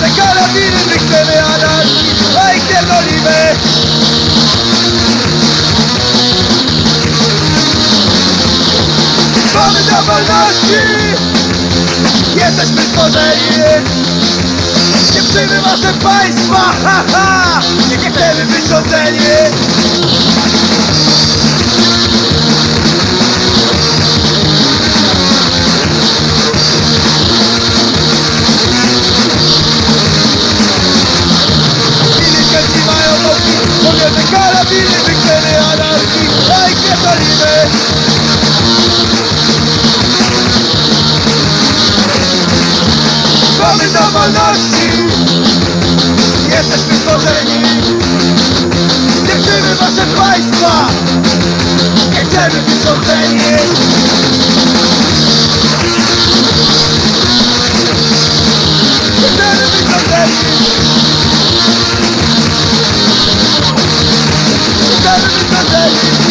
karabiny, my chcemy anarchii, a ich pierdolimy! Mamy do wolności! Jesteśmy stworzeni! Dziewczyny wasze państwa! Ha, ha! Powiemy karabiny, my chcemy anarchii, a ich Sunday.